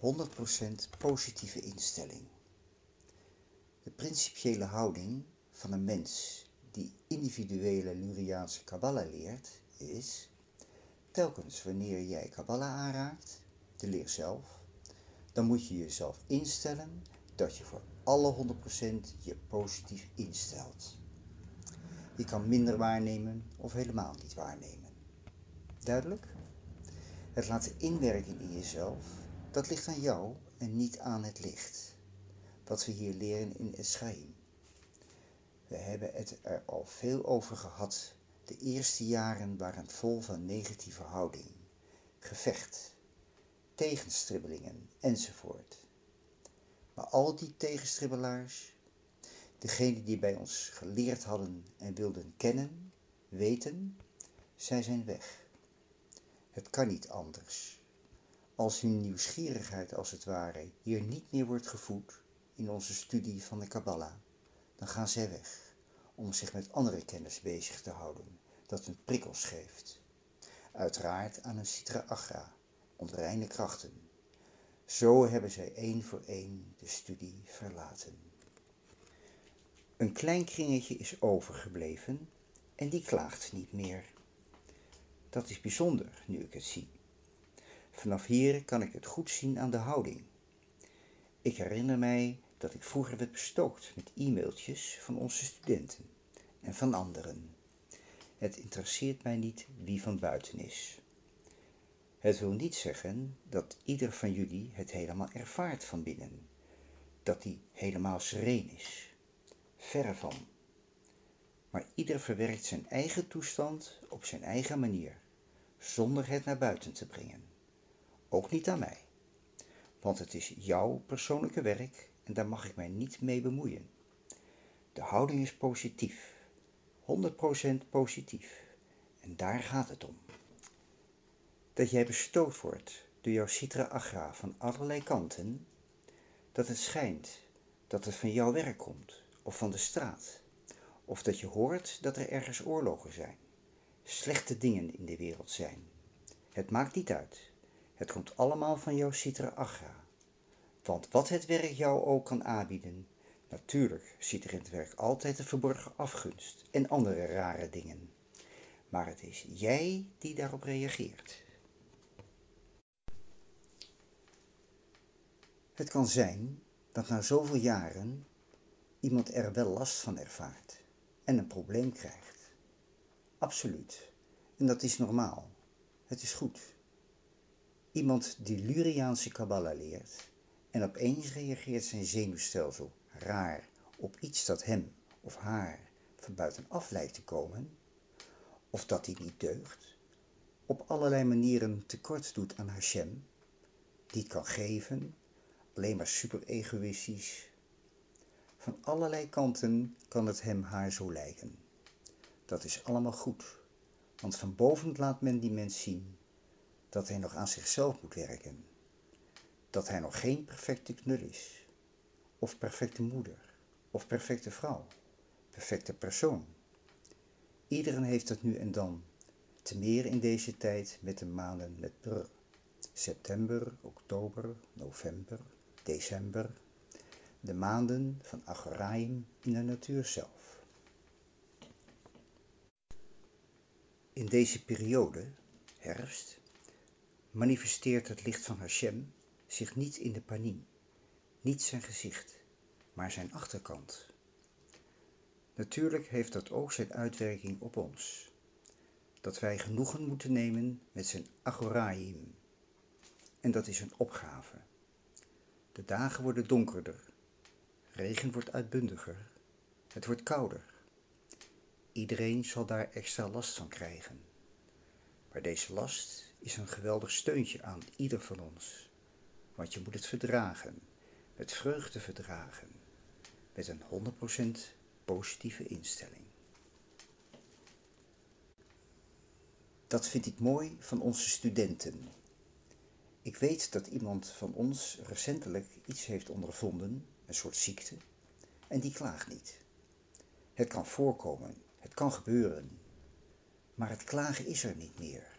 100% positieve instelling. De principiële houding van een mens die individuele Luriaanse Kabbala leert is, telkens wanneer jij Kabbala aanraakt, de leer zelf, dan moet je jezelf instellen dat je voor alle 100% je positief instelt. Je kan minder waarnemen of helemaal niet waarnemen. Duidelijk? Het laten inwerken in jezelf, dat ligt aan jou en niet aan het licht. Wat we hier leren in Eschaim. We hebben het er al veel over gehad. De eerste jaren waren vol van negatieve houding, gevecht, tegenstribbelingen enzovoort. Maar al die tegenstribbelaars, degenen die bij ons geleerd hadden en wilden kennen, weten, zij zijn weg. Het kan niet anders. Als hun nieuwsgierigheid als het ware hier niet meer wordt gevoed in onze studie van de Kabbalah, dan gaan zij weg om zich met andere kennis bezig te houden, dat hun prikkels geeft. Uiteraard aan een citra agra, onreine krachten. Zo hebben zij één voor één de studie verlaten. Een klein kringetje is overgebleven en die klaagt niet meer. Dat is bijzonder nu ik het zie. Vanaf hier kan ik het goed zien aan de houding. Ik herinner mij dat ik vroeger werd bestookt met e-mailtjes van onze studenten en van anderen. Het interesseert mij niet wie van buiten is. Het wil niet zeggen dat ieder van jullie het helemaal ervaart van binnen, dat die helemaal sereen is. Verre van. Maar ieder verwerkt zijn eigen toestand op zijn eigen manier, zonder het naar buiten te brengen. Ook niet aan mij, want het is jouw persoonlijke werk en daar mag ik mij niet mee bemoeien. De houding is positief, 100% positief, en daar gaat het om. Dat jij bestoot wordt door jouw citra agra van allerlei kanten, dat het schijnt dat het van jouw werk komt of van de straat, of dat je hoort dat er ergens oorlogen zijn, slechte dingen in de wereld zijn. Het maakt niet uit. Het komt allemaal van jouw citra agra. Want wat het werk jou ook kan aanbieden, natuurlijk zit er in het werk altijd een verborgen afgunst en andere rare dingen. Maar het is jij die daarop reageert. Het kan zijn dat na zoveel jaren iemand er wel last van ervaart en een probleem krijgt. Absoluut. En dat is normaal. Het is goed. Iemand die Luriaanse Kabbala leert en opeens reageert zijn zenuwstelsel raar op iets dat hem of haar van buitenaf lijkt te komen, of dat hij niet deugt, op allerlei manieren tekort doet aan Hashem, die kan geven, alleen maar super egoïstisch. Van allerlei kanten kan het hem haar zo lijken. Dat is allemaal goed, want van boven laat men die mens zien dat hij nog aan zichzelf moet werken. Dat hij nog geen perfecte knul is, of perfecte moeder, of perfecte vrouw, perfecte persoon. Iedereen heeft dat nu en dan, te meer in deze tijd met de maanden met brr. September, oktober, november, december, de maanden van Agoraim in de natuur zelf. In deze periode, herfst, manifesteert het licht van Hashem zich niet in de panin, niet zijn gezicht, maar zijn achterkant. Natuurlijk heeft dat ook zijn uitwerking op ons, dat wij genoegen moeten nemen met zijn agoraim. En dat is een opgave. De dagen worden donkerder, regen wordt uitbundiger, het wordt kouder. Iedereen zal daar extra last van krijgen. Maar deze last is een geweldig steuntje aan ieder van ons, want je moet het verdragen, met vreugde verdragen, met een 100% positieve instelling. Dat vind ik mooi van onze studenten. Ik weet dat iemand van ons recentelijk iets heeft ondervonden, een soort ziekte, en die klaagt niet. Het kan voorkomen, het kan gebeuren, maar het klagen is er niet meer.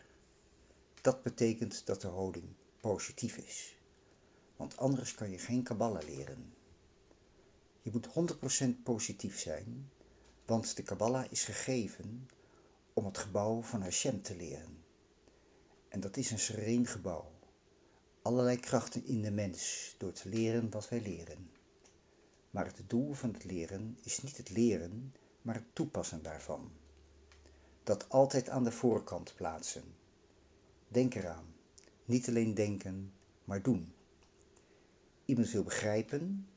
Dat betekent dat de houding positief is. want anders kan je geen Kabbalah leren. Je moet 100% positief zijn, want de Kabbalah is gegeven om het gebouw van Hashem te leren. En dat is een sereen gebouw. Allerlei krachten in de mens door te leren wat wij leren. Maar het doel van het leren is niet het leren, maar het toepassen daarvan. Dat altijd aan de voorkant plaatsen. Denk eraan. Niet alleen denken, maar doen. Iemand wil begrijpen,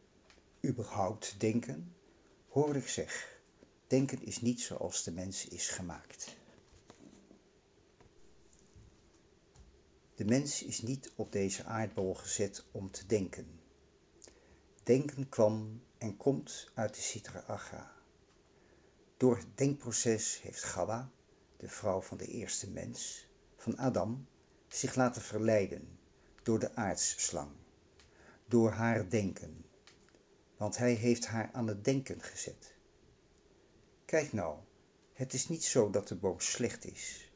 überhaupt denken, hoor ik zeg. Denken is niet zoals de mens is gemaakt. De mens is niet op deze aardbol gezet om te denken. Denken kwam en komt uit de Sitra Achra. Door het denkproces heeft Gawa, de vrouw van de eerste mens, van Adam, zich laten verleiden door de aardsslang, door haar denken, want hij heeft haar aan het denken gezet. Kijk nou, het is niet zo dat de boom slecht is,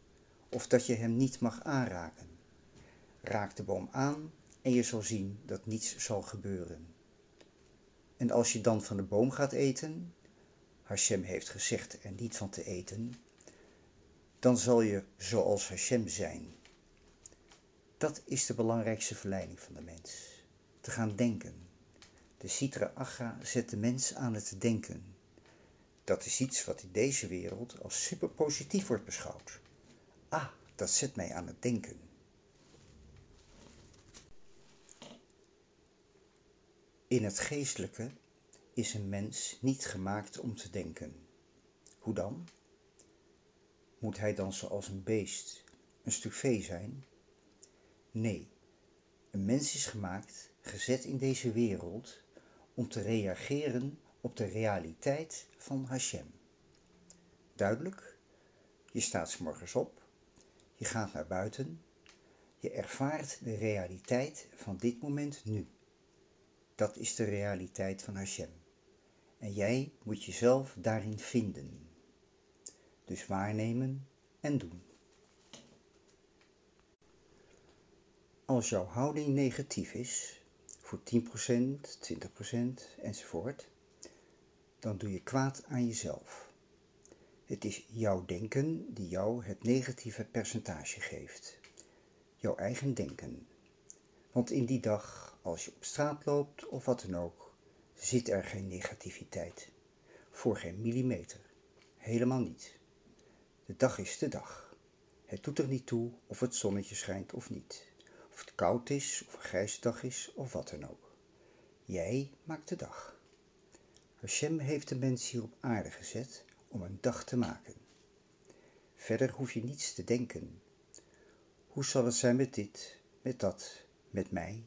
of dat je hem niet mag aanraken. Raak de boom aan en je zal zien dat niets zal gebeuren. En als je dan van de boom gaat eten, Hashem heeft gezegd er niet van te eten, dan zal je zoals Hashem zijn. Dat is de belangrijkste verleiding van de mens, te gaan denken. De Sitra Achra zet de mens aan het denken. Dat is iets wat in deze wereld als super positief wordt beschouwd. Ah, dat zet mij aan het denken. In het geestelijke is een mens niet gemaakt om te denken. Hoe dan? Moet hij dan zoals een beest, een stuk vee zijn? Nee, een mens is gemaakt, gezet in deze wereld, om te reageren op de realiteit van Hashem. Duidelijk? Je staat s morgens op, je gaat naar buiten, je ervaart de realiteit van dit moment nu. Dat is de realiteit van Hashem. En jij moet jezelf daarin vinden. Dus waarnemen en doen. Als jouw houding negatief is, voor 10%, 20% enzovoort, dan doe je kwaad aan jezelf. Het is jouw denken die jou het negatieve percentage geeft. Jouw eigen denken. Want in die dag, als je op straat loopt of wat dan ook, zit er geen negativiteit. Voor geen millimeter. Helemaal niet. De dag is de dag. Het doet er niet toe of het zonnetje schijnt of niet. Of het koud is, of een grijze dag is, of wat dan ook. Jij maakt de dag. Hashem heeft de mens hier op aarde gezet om een dag te maken. Verder hoef je niets te denken. Hoe zal het zijn met dit, met dat, met mij?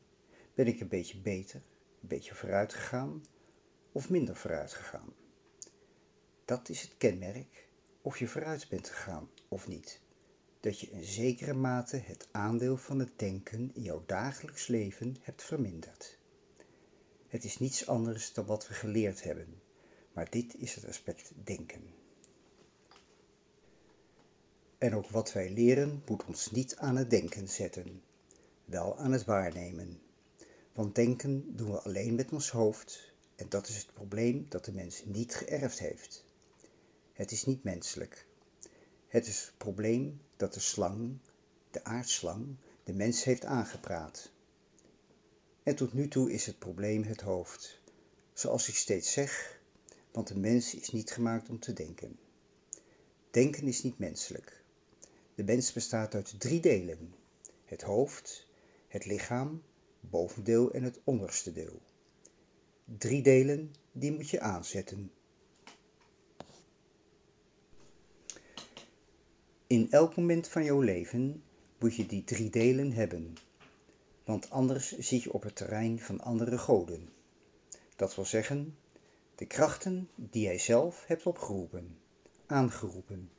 Ben ik een beetje beter, een beetje vooruit gegaan of minder vooruit gegaan? Dat is het kenmerk of je vooruit bent gegaan of niet. Dat je in zekere mate het aandeel van het denken in jouw dagelijks leven hebt verminderd. Het is niets anders dan wat we geleerd hebben, maar dit is het aspect denken. En ook wat wij leren moet ons niet aan het denken zetten, wel aan het waarnemen. Want denken doen we alleen met ons hoofd en dat is het probleem dat de mens niet geërfd heeft. Het is niet menselijk. Het is het probleem dat de slang, de aardslang, de mens heeft aangepraat. En tot nu toe is het probleem het hoofd. Zoals ik steeds zeg, want de mens is niet gemaakt om te denken. Denken is niet menselijk. De mens bestaat uit drie delen: het hoofd, het lichaam, bovendeel en het onderste deel. Drie delen, die moet je aanzetten. In elk moment van jouw leven moet je die drie delen hebben want anders zit je op het terrein van andere goden. Dat wil zeggen, de krachten die jij zelf hebt opgeroepen, aangeroepen.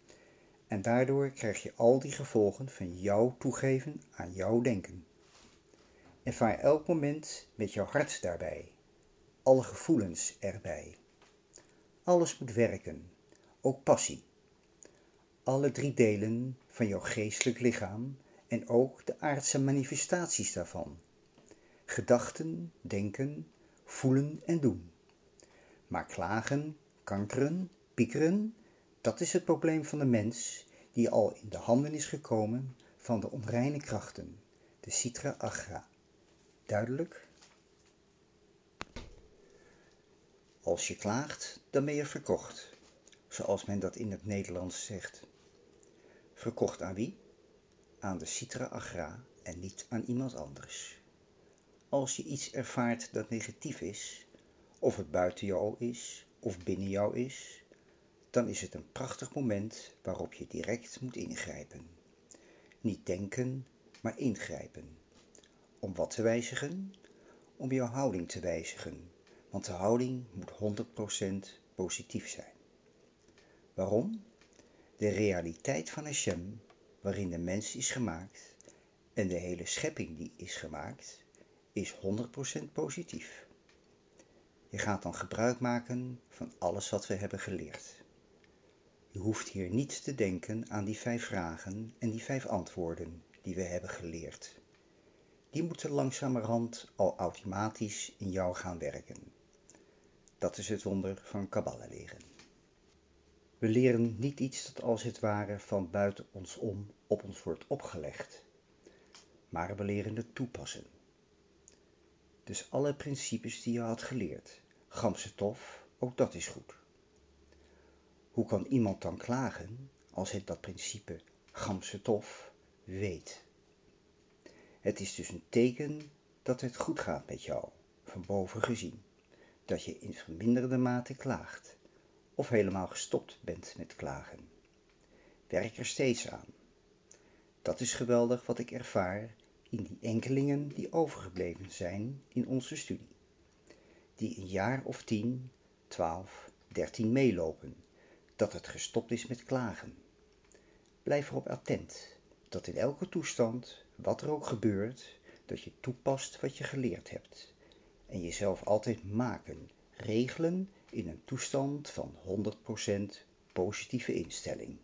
En daardoor krijg je al die gevolgen van jouw toegeven aan jouw denken. Ervaar elk moment met jouw hart daarbij, alle gevoelens erbij. Alles moet werken, ook passie. Alle drie delen van jouw geestelijk lichaam en ook de aardse manifestaties daarvan. gedachten, denken, voelen en doen. Maar klagen, kankeren, piekeren, dat is het probleem van de mens die al in de handen is gekomen van de onreine krachten, de citra agra. Duidelijk? Als je klaagt, dan ben je verkocht, zoals men dat in het Nederlands zegt. Verkocht aan wie? Aan de citra agra en niet aan iemand anders. Als je iets ervaart dat negatief is, of het buiten jou is of binnen jou is, dan is het een prachtig moment waarop je direct moet ingrijpen. Niet denken, maar ingrijpen. Om wat te wijzigen? Om jouw houding te wijzigen, want de houding moet 100% positief zijn. Waarom? De realiteit van Hashem, waarin de mens is gemaakt en de hele schepping die is gemaakt, is 100% positief. Je gaat dan gebruik maken van alles wat we hebben geleerd. Je hoeft hier niet te denken aan die vijf vragen en die vijf antwoorden die we hebben geleerd. Die moeten langzamerhand al automatisch in jou gaan werken. Dat is het wonder van Kabbalah leren. We leren niet iets dat als het ware van buiten ons om op ons wordt opgelegd, maar we leren het toepassen. Dus alle principes die je had geleerd, Gamse tof, ook dat is goed. Hoe kan iemand dan klagen als hij dat principe Gamse tof weet? Het is dus een teken dat het goed gaat met jou, van boven gezien, dat je in verminderde mate klaagt of helemaal gestopt bent met klagen. Werk er steeds aan. Dat is geweldig wat ik ervaar in die enkelingen die overgebleven zijn in onze studie, die een jaar of tien, twaalf, dertien meelopen, dat het gestopt is met klagen. Blijf erop attent, dat in elke toestand, wat er ook gebeurt, dat je toepast wat je geleerd hebt en jezelf altijd maken, regelen in een toestand van 100% positieve instelling.